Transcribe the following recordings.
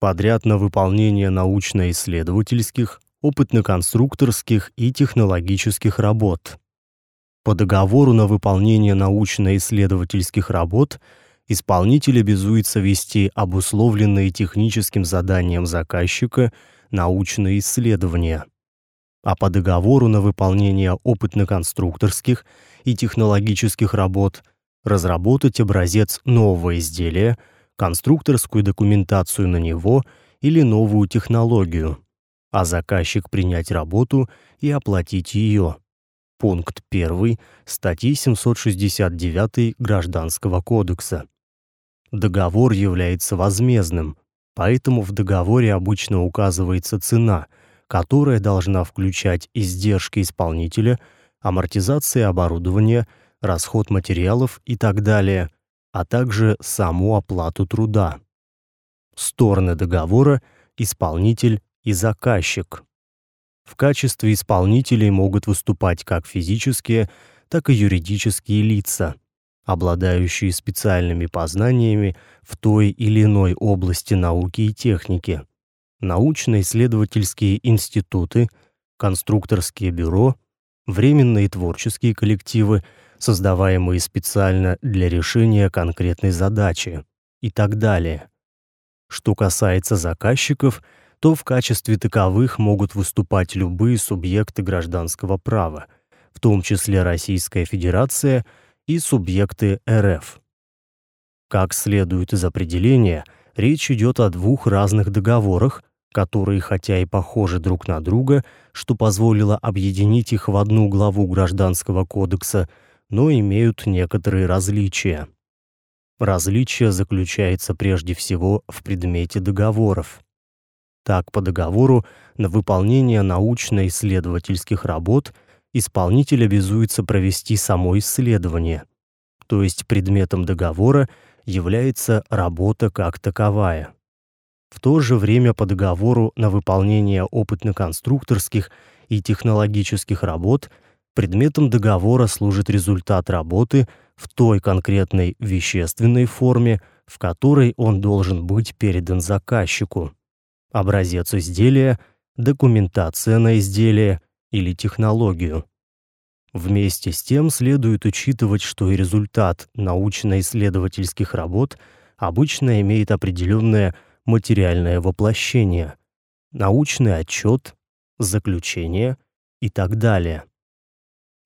подряд на выполнение научно-исследовательских, опытно-конструкторских и технологических работ. По договору на выполнение научно-исследовательских работ исполнитель обязуется вести обусловленные техническим заданием заказчика научные исследования. А по договору на выполнение опытно-конструкторских и технологических работ разработать образец нового изделия, конструкторскую документацию на него или новую технологию, а заказчик принять работу и оплатить ее. Пункт 1 статьи 769 Гражданского кодекса. Договор является возмездным, поэтому в договоре обычно указывается цена, которая должна включать издержки исполнителя, амортизация оборудования, расход материалов и так далее, а также саму оплату труда. Стороны договора исполнитель и заказчик. В качестве исполнителей могут выступать как физические, так и юридические лица, обладающие специальными познаниями в той или иной области науки и техники. Научно-исследовательские институты, конструкторские бюро, временные творческие коллективы, создаваемые специально для решения конкретной задачи и так далее. Что касается заказчиков – то в качестве таковых могут выступать любые субъекты гражданского права, в том числе Российская Федерация и субъекты РФ. Как следует из определения, речь идет о двух разных договорах, которые хотя и похожи друг на друга, что позволило объединить их в одну главу Гражданского кодекса, но имеют некоторые различия. Различие заключается прежде всего в предмете договоров. Так, по договору на выполнение научно-исследовательских работ исполнитель обязуется провести само исследование, то есть предметом договора является работа как таковая. В то же время по договору на выполнение опытно-конструкторских и технологических работ предметом договора служит результат работы в той конкретной вещественной форме, в которой он должен быть передан заказчику образец изделия, документация на изделие или технологию. Вместе с тем следует учитывать, что и результат научно-исследовательских работ обычно имеет определенное материальное воплощение, научный отчет, заключение и так далее.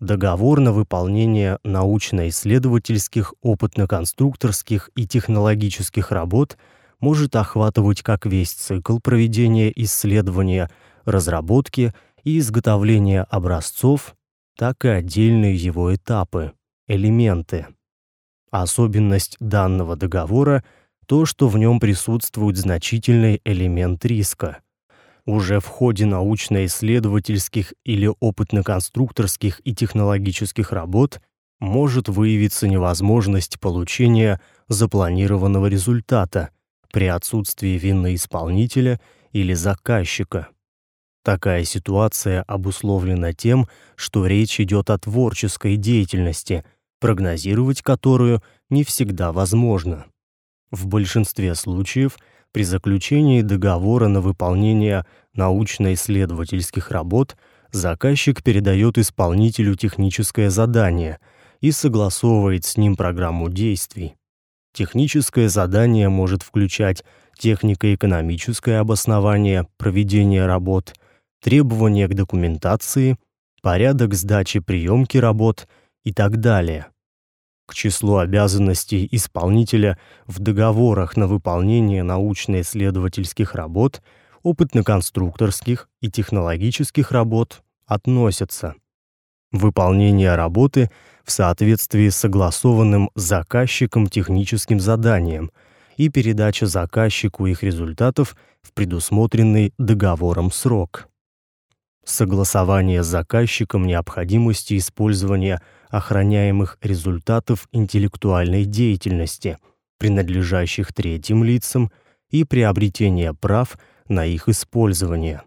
Договор на выполнение научно-исследовательских, опытно-конструкторских и технологических работ – может охватывать как весь цикл проведения исследования, разработки и изготовления образцов, так и отдельные его этапы, элементы. Особенность данного договора то, что в нем присутствует значительный элемент риска. Уже в ходе научно-исследовательских или опытно-конструкторских и технологических работ может выявиться невозможность получения запланированного результата при отсутствии вины исполнителя или заказчика. Такая ситуация обусловлена тем, что речь идет о творческой деятельности, прогнозировать которую не всегда возможно. В большинстве случаев при заключении договора на выполнение научно-исследовательских работ заказчик передает исполнителю техническое задание и согласовывает с ним программу действий. Техническое задание может включать технико-экономическое обоснование проведения работ, требования к документации, порядок сдачи приемки работ и так далее. К числу обязанностей исполнителя в договорах на выполнение научно-исследовательских работ, опытно-конструкторских и технологических работ относятся выполнение работы в соответствии с согласованным заказчиком техническим заданием и передача заказчику их результатов в предусмотренный договором срок. Согласование с заказчиком необходимости использования охраняемых результатов интеллектуальной деятельности, принадлежащих третьим лицам, и приобретение прав на их использование.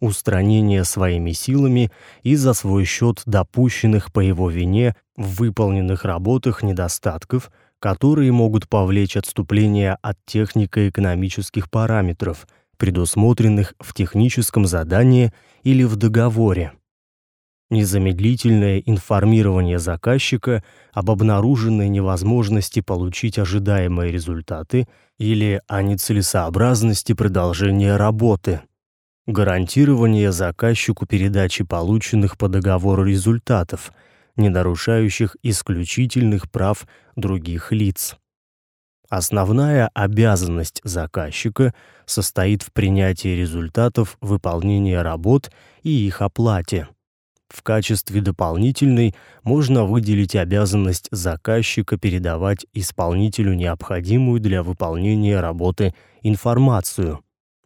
Устранение своими силами и за свой счет допущенных по его вине в выполненных работах недостатков, которые могут повлечь отступление от технико-экономических параметров, предусмотренных в техническом задании или в договоре. Незамедлительное информирование заказчика об обнаруженной невозможности получить ожидаемые результаты или о нецелесообразности продолжения работы. Гарантирование заказчику передачи полученных по договору результатов, не нарушающих исключительных прав других лиц. Основная обязанность заказчика состоит в принятии результатов выполнения работ и их оплате. В качестве дополнительной можно выделить обязанность заказчика передавать исполнителю необходимую для выполнения работы информацию.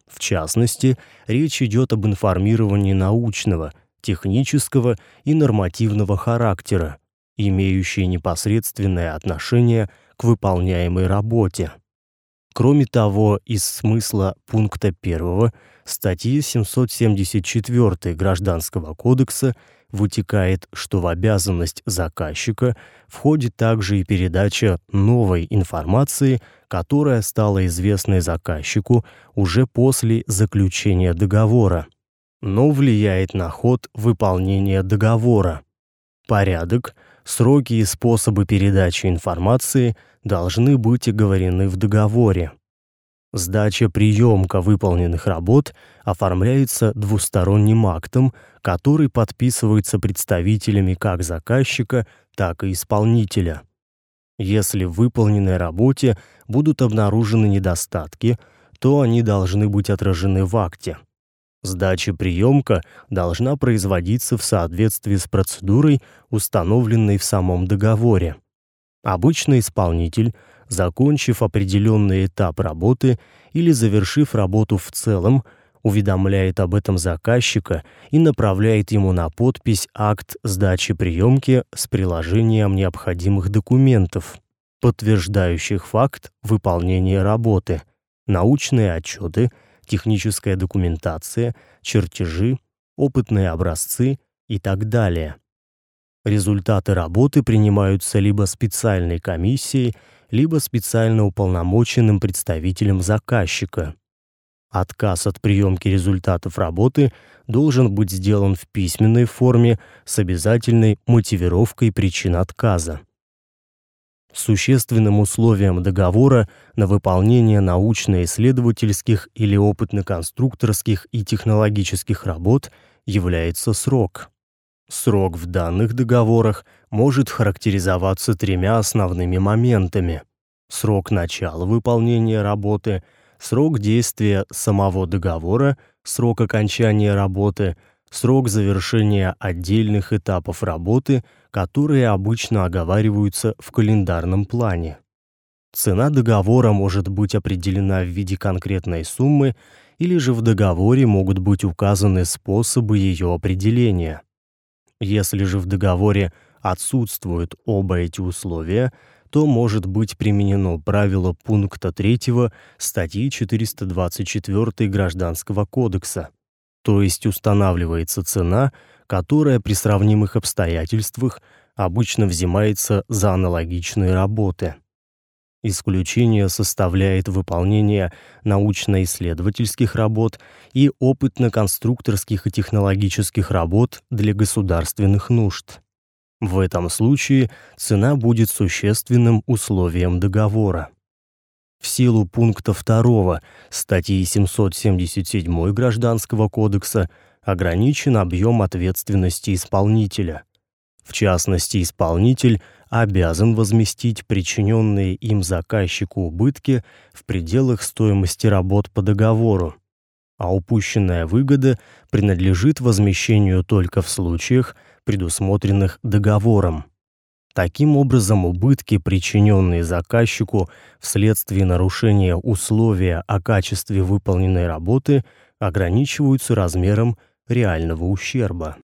В частности, речь идет об информировании научного, технического и нормативного характера, имеющие непосредственное отношение выполняемой работе. Кроме того, из смысла пункта 1 статьи 774 Гражданского кодекса вытекает, что в обязанность заказчика входит также и передача новой информации, которая стала известной заказчику уже после заключения договора, но влияет на ход выполнения договора. Порядок, сроки и способы передачи информации – должны быть оговорены в договоре. Сдача приемка выполненных работ оформляется двусторонним актом, который подписывается представителями как заказчика, так и исполнителя. Если в выполненной работе будут обнаружены недостатки, то они должны быть отражены в акте. Сдача приемка должна производиться в соответствии с процедурой, установленной в самом договоре. Обычно исполнитель, закончив определенный этап работы или завершив работу в целом, уведомляет об этом заказчика и направляет ему на подпись акт сдачи приемки с приложением необходимых документов, подтверждающих факт выполнения работы, научные отчеты, техническая документация, чертежи, опытные образцы и так далее. Результаты работы принимаются либо специальной комиссией, либо специально уполномоченным представителем заказчика. Отказ от приемки результатов работы должен быть сделан в письменной форме с обязательной мотивировкой причин отказа. Существенным условием договора на выполнение научно-исследовательских или опытно-конструкторских и технологических работ является срок. Срок в данных договорах может характеризоваться тремя основными моментами: срок начала выполнения работы, срок действия самого договора, срок окончания работы, срок завершения отдельных этапов работы, которые обычно оговариваются в календарном плане. Цена договора может быть определена в виде конкретной суммы, или же в договоре могут быть указаны способы ее определения. Если же в договоре отсутствуют оба эти условия, то может быть применено правило пункта 3 статьи 424 Гражданского кодекса. То есть устанавливается цена, которая при сравнимых обстоятельствах обычно взимается за аналогичные работы. Исключение составляет выполнение научно-исследовательских работ и опытно-конструкторских и технологических работ для государственных нужд. В этом случае цена будет существенным условием договора. В силу пункта 2 статьи 777 Гражданского кодекса ограничен объем ответственности исполнителя. В частности, исполнитель обязан возместить причиненные им заказчику убытки в пределах стоимости работ по договору, а упущенная выгода принадлежит возмещению только в случаях, предусмотренных договором. Таким образом, убытки, причиненные заказчику вследствие нарушения условия о качестве выполненной работы, ограничиваются размером реального ущерба.